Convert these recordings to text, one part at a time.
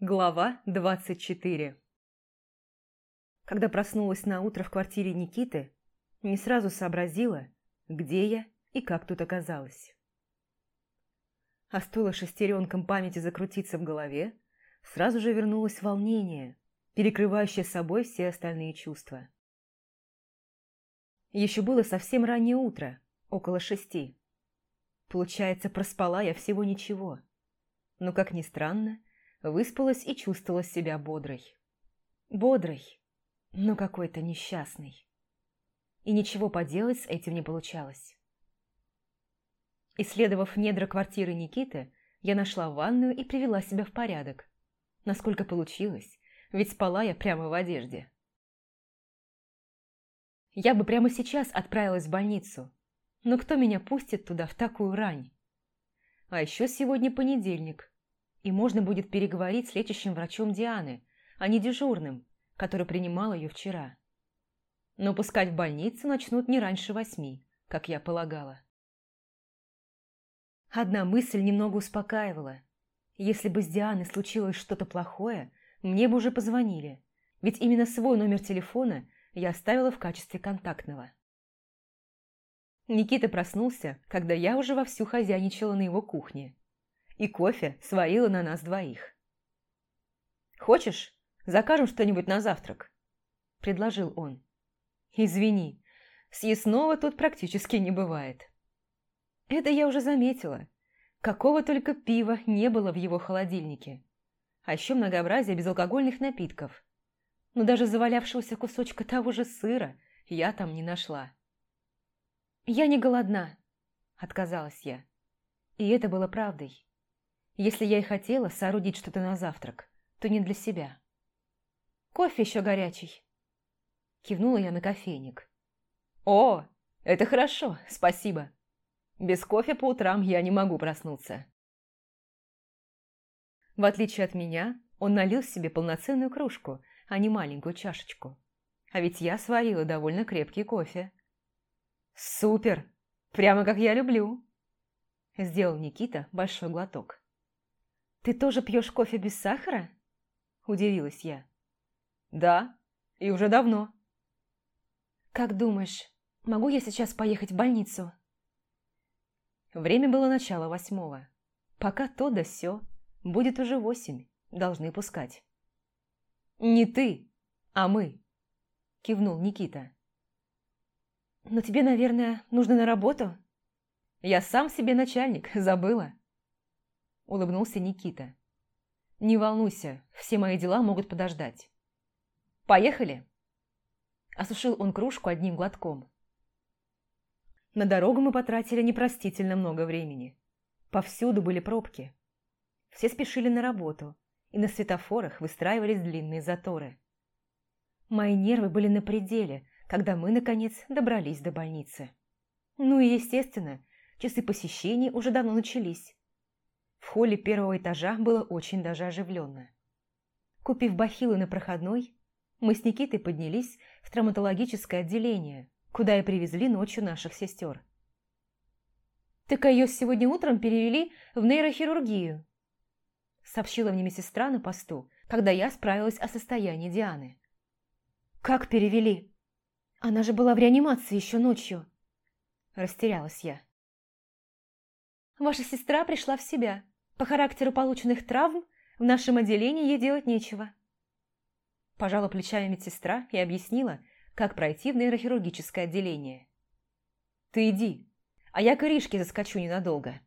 Глава 24 Когда проснулась на утро в квартире Никиты, не сразу сообразила, где я и как тут оказалась. А стоило шестеренкам памяти закрутиться в голове, сразу же вернулось волнение, перекрывающее собой все остальные чувства. Еще было совсем раннее утро, около шести. Получается, проспала я всего ничего. Но, как ни странно, выспалась и чувствовала себя бодрой. Бодрой, но какой-то несчастной. И ничего поделать с этим не получалось. Исследовав недра квартиры Никиты, я нашла ванную и привела себя в порядок. Насколько получилось, ведь спала я прямо в одежде. Я бы прямо сейчас отправилась в больницу, но кто меня пустит туда в такую рань? А еще сегодня понедельник, и можно будет переговорить с лечащим врачом Дианы, а не дежурным, который принимал ее вчера. Но пускать в больницу начнут не раньше восьми, как я полагала. Одна мысль немного успокаивала. Если бы с Дианой случилось что-то плохое, мне бы уже позвонили, ведь именно свой номер телефона я оставила в качестве контактного. Никита проснулся, когда я уже вовсю хозяйничала на его кухне. И кофе сварила на нас двоих. «Хочешь, закажем что-нибудь на завтрак?» – предложил он. «Извини, съестного тут практически не бывает». Это я уже заметила. Какого только пива не было в его холодильнике. А еще многообразие безалкогольных напитков. Но даже завалявшегося кусочка того же сыра я там не нашла. «Я не голодна», – отказалась я. И это было правдой. Если я и хотела соорудить что-то на завтрак, то не для себя. «Кофе еще горячий», – кивнула я на кофейник. «О, это хорошо, спасибо. Без кофе по утрам я не могу проснуться». В отличие от меня, он налил себе полноценную кружку, а не маленькую чашечку. А ведь я сварила довольно крепкий кофе. «Супер! Прямо как я люблю!» Сделал Никита большой глоток. «Ты тоже пьешь кофе без сахара?» Удивилась я. «Да, и уже давно». «Как думаешь, могу я сейчас поехать в больницу?» Время было начало восьмого. Пока то да сё, будет уже восемь, должны пускать. «Не ты, а мы», – кивнул Никита. «Но тебе, наверное, нужно на работу?» «Я сам себе начальник, забыла», – улыбнулся Никита. «Не волнуйся, все мои дела могут подождать». «Поехали?» Осушил он кружку одним глотком. На дорогу мы потратили непростительно много времени. Повсюду были пробки. Все спешили на работу, и на светофорах выстраивались длинные заторы. Мои нервы были на пределе, когда мы, наконец, добрались до больницы. Ну и, естественно, часы посещений уже давно начались. В холле первого этажа было очень даже оживленно. Купив бахилы на проходной, мы с Никитой поднялись в травматологическое отделение, куда и привезли ночью наших сестер. «Так ее сегодня утром перевели в нейрохирургию», сообщила мне медсестра на посту, когда я справилась о состоянии Дианы. «Как перевели?» Она же была в реанимации еще ночью. Растерялась я. Ваша сестра пришла в себя. По характеру полученных травм в нашем отделении ей делать нечего. Пожала плечами медсестра и объяснила, как пройти в нейрохирургическое отделение. «Ты иди, а я к Иришке заскочу ненадолго»,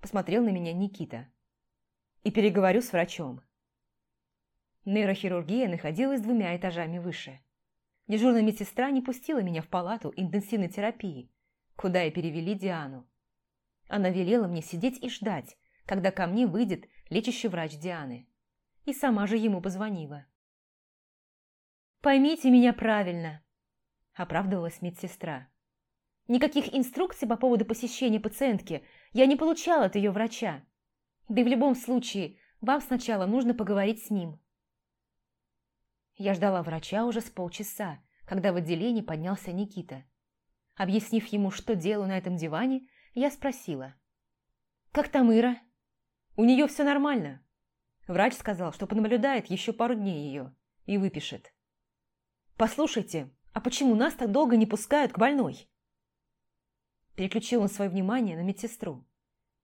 посмотрел на меня Никита. «И переговорю с врачом». Нейрохирургия находилась двумя этажами выше. Дежурная медсестра не пустила меня в палату интенсивной терапии, куда и перевели Диану. Она велела мне сидеть и ждать, когда ко мне выйдет лечащий врач Дианы. И сама же ему позвонила. «Поймите меня правильно», – оправдывалась медсестра. «Никаких инструкций по поводу посещения пациентки я не получала от ее врача. Да и в любом случае, вам сначала нужно поговорить с ним». Я ждала врача уже с полчаса, когда в отделении поднялся Никита. Объяснив ему, что делаю на этом диване, я спросила. «Как там Ира?» «У нее все нормально», – Врач сказал, что понаблюдает еще пару дней ее и выпишет. «Послушайте, а почему нас так долго не пускают к больной?» Переключил он свое внимание на медсестру,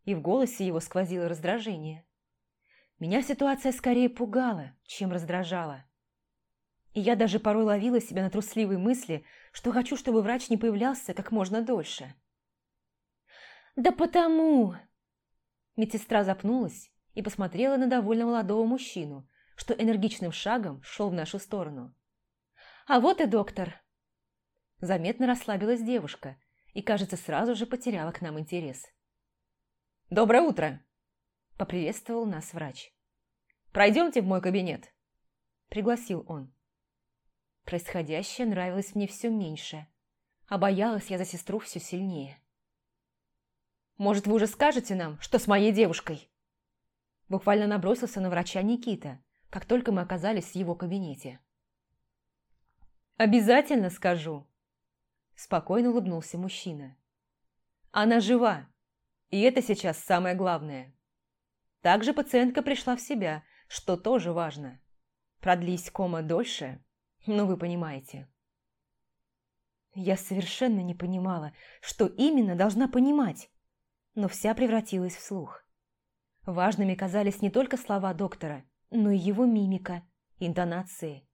и в голосе его сквозило раздражение. Меня ситуация скорее пугала, чем раздражала. И я даже порой ловила себя на трусливые мысли, что хочу, чтобы врач не появлялся как можно дольше. «Да потому...» Медсестра запнулась и посмотрела на довольно молодого мужчину, что энергичным шагом шел в нашу сторону. «А вот и доктор!» Заметно расслабилась девушка и, кажется, сразу же потеряла к нам интерес. «Доброе утро!» – поприветствовал нас врач. «Пройдемте в мой кабинет!» – пригласил он. Происходящее нравилось мне все меньше, а боялась я за сестру все сильнее. «Может, вы уже скажете нам, что с моей девушкой?» Буквально набросился на врача Никита, как только мы оказались в его кабинете. «Обязательно скажу!» Спокойно улыбнулся мужчина. «Она жива, и это сейчас самое главное. Также пациентка пришла в себя, что тоже важно. Продлись кома дольше, ну вы понимаете». Я совершенно не понимала, что именно должна понимать, но вся превратилась в слух. Важными казались не только слова доктора, но и его мимика, интонации.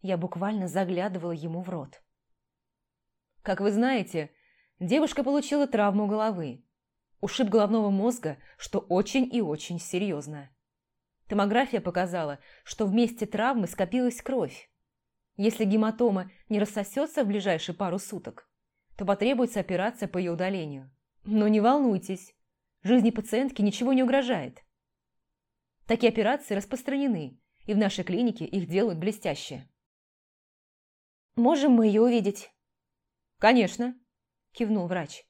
Я буквально заглядывала ему в рот. Как вы знаете, девушка получила травму головы. Ушиб головного мозга, что очень и очень серьезно. Томография показала, что в месте травмы скопилась кровь. Если гематома не рассосется в ближайшие пару суток, то потребуется операция по ее удалению. Но не волнуйтесь, жизни пациентки ничего не угрожает. Такие операции распространены, и в нашей клинике их делают блестяще. «Можем мы ее увидеть?» «Конечно», – кивнул врач.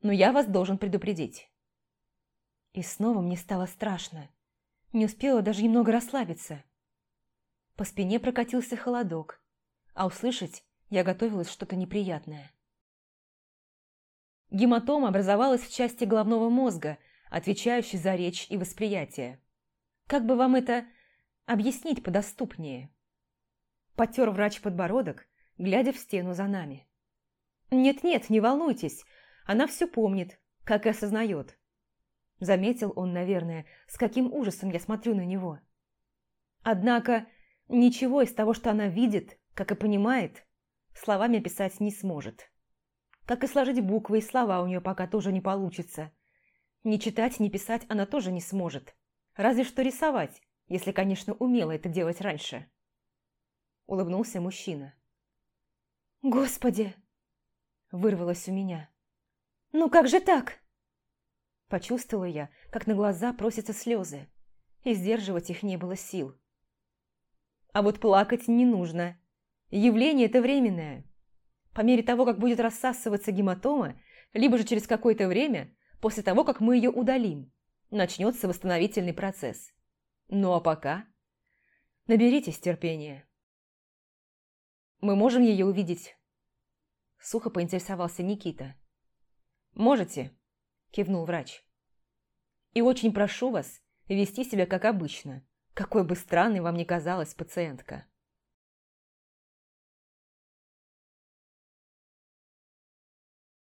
«Но я вас должен предупредить». И снова мне стало страшно. Не успела даже немного расслабиться. По спине прокатился холодок, а услышать я готовилась что-то неприятное. Гематома образовалась в части головного мозга, отвечающей за речь и восприятие. Как бы вам это объяснить подоступнее? Потер врач подбородок, глядя в стену за нами. «Нет-нет, не волнуйтесь, она все помнит, как и осознает». Заметил он, наверное, с каким ужасом я смотрю на него. Однако ничего из того, что она видит, как и понимает, словами описать не сможет. Как и сложить буквы и слова у нее пока тоже не получится. Ни читать, ни писать она тоже не сможет. Разве что рисовать, если, конечно, умела это делать раньше. Улыбнулся мужчина. «Господи!» Вырвалось у меня. «Ну как же так?» Почувствовала я, как на глаза просятся слезы, и сдерживать их не было сил. А вот плакать не нужно. Явление это временное. По мере того, как будет рассасываться гематома, либо же через какое-то время, после того, как мы ее удалим, начнется восстановительный процесс. Ну а пока... Наберитесь терпения. Мы можем ее увидеть Сухо поинтересовался Никита. «Можете», – кивнул врач. «И очень прошу вас вести себя как обычно, какой бы странной вам ни казалась пациентка».